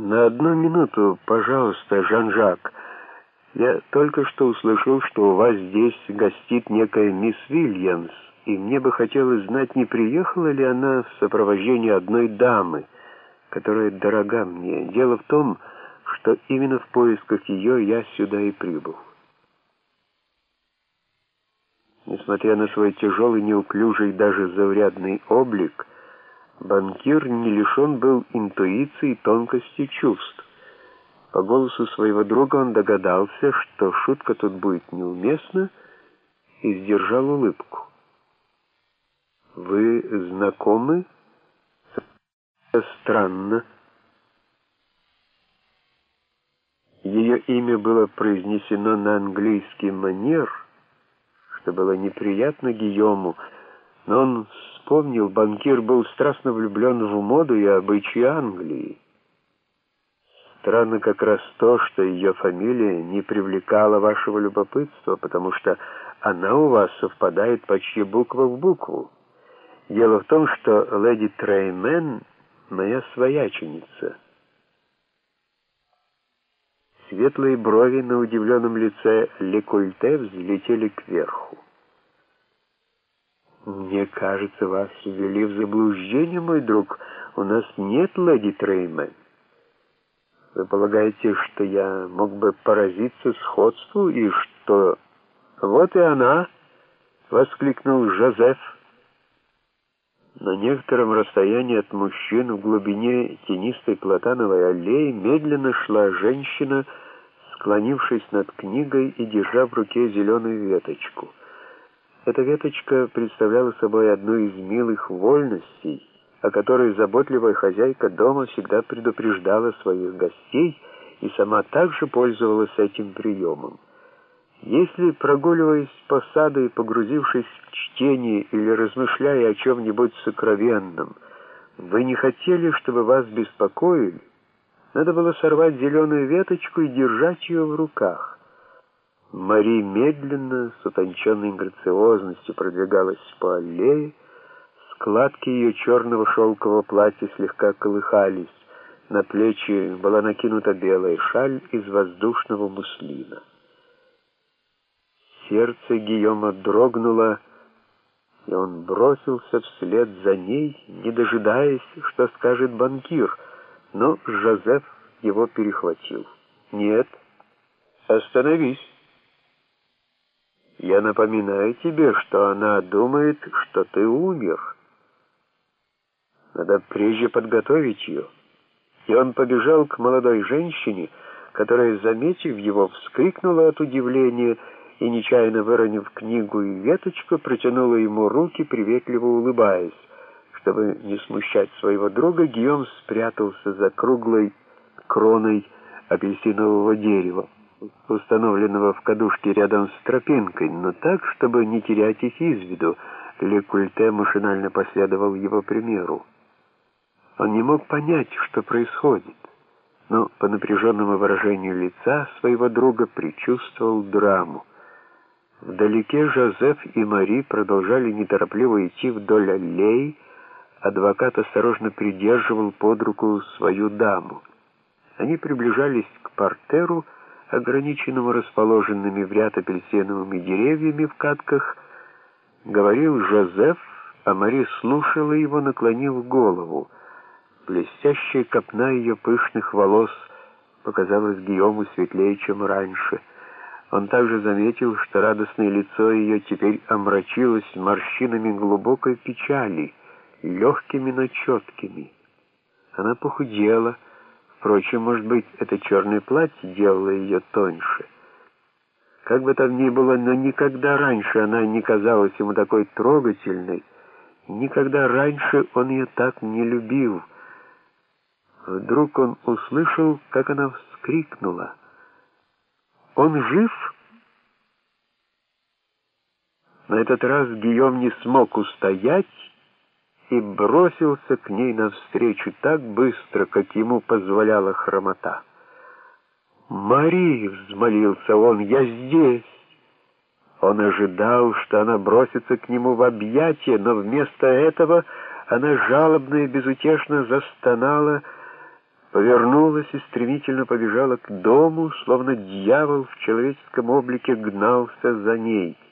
На одну минуту, пожалуйста, Жан-Жак. Я только что услышал, что у вас здесь гостит некая мисс Вильямс, и мне бы хотелось знать, не приехала ли она в сопровождении одной дамы, которая дорога мне. Дело в том, что именно в поисках ее я сюда и прибыл. Несмотря на свой тяжелый, неуклюжий, даже заурядный облик, банкир не лишен был интуиции и тонкости чувств. По голосу своего друга он догадался, что шутка тут будет неуместна, и сдержал улыбку. «Вы знакомы?» «Странно». Ее имя было произнесено на английский манер, что было неприятно Гийому, но он вспомнил, банкир был страстно влюблен в моду и обычаи Англии. Странно как раз то, что ее фамилия не привлекала вашего любопытства, потому что она у вас совпадает почти буква в букву. Дело в том, что леди Треймен — моя свояченица. Светлые брови на удивленном лице Лекульте взлетели кверху. «Мне кажется, вас ввели в заблуждение, мой друг. У нас нет леди Треймен». Вы полагаете, что я мог бы поразиться сходству и что... Вот и она, воскликнул Жозеф. На некотором расстоянии от мужчин в глубине тенистой платановой аллеи медленно шла женщина, склонившись над книгой и держа в руке зеленую веточку. Эта веточка представляла собой одну из милых вольностей, о которой заботливая хозяйка дома всегда предупреждала своих гостей и сама также пользовалась этим приемом. Если, прогуливаясь по саду и погрузившись в чтение или размышляя о чем-нибудь сокровенном, вы не хотели, чтобы вас беспокоили, надо было сорвать зеленую веточку и держать ее в руках. Мари медленно, с утонченной грациозностью продвигалась по аллее, Складки ее черного шелкового платья слегка колыхались. На плечи была накинута белая шаль из воздушного муслина. Сердце Гийома дрогнуло, и он бросился вслед за ней, не дожидаясь, что скажет банкир, но Жозеф его перехватил. «Нет, остановись». Я напоминаю тебе, что она думает, что ты умер». Надо прежде подготовить ее. И он побежал к молодой женщине, которая, заметив его, вскрикнула от удивления и, нечаянно выронив книгу и веточку, протянула ему руки, приветливо улыбаясь. Чтобы не смущать своего друга, Гийом спрятался за круглой кроной апельсинового дерева, установленного в кадушке рядом с тропинкой, но так, чтобы не терять их из виду. Лекульте машинально последовал его примеру. Он не мог понять, что происходит, но по напряженному выражению лица своего друга предчувствовал драму. Вдалеке Жозеф и Мари продолжали неторопливо идти вдоль аллеи, адвокат осторожно придерживал под руку свою даму. Они приближались к портеру, ограниченному расположенными в ряд апельсиновыми деревьями в катках, говорил Жозеф, а Мари слушала его, наклонив голову. Блестящая копна ее пышных волос показалась Гийому светлее, чем раньше. Он также заметил, что радостное лицо ее теперь омрачилось морщинами глубокой печали, легкими, но четкими. Она похудела, впрочем, может быть, это черное платье делало ее тоньше. Как бы там ни было, но никогда раньше она не казалась ему такой трогательной, никогда раньше он ее так не любил — Вдруг он услышал, как она вскрикнула. «Он жив?» На этот раз Гийом не смог устоять и бросился к ней навстречу так быстро, как ему позволяла хромота. «Мари!» — взмолился он, — «я здесь!» Он ожидал, что она бросится к нему в объятия, но вместо этого она жалобно и безутешно застонала, повернулась и стремительно побежала к дому, словно дьявол в человеческом облике гнался за ней —